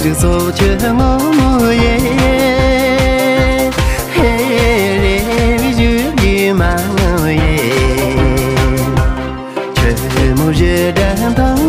chung so chung o mu ye he re mi ju ji ma mu ye che mu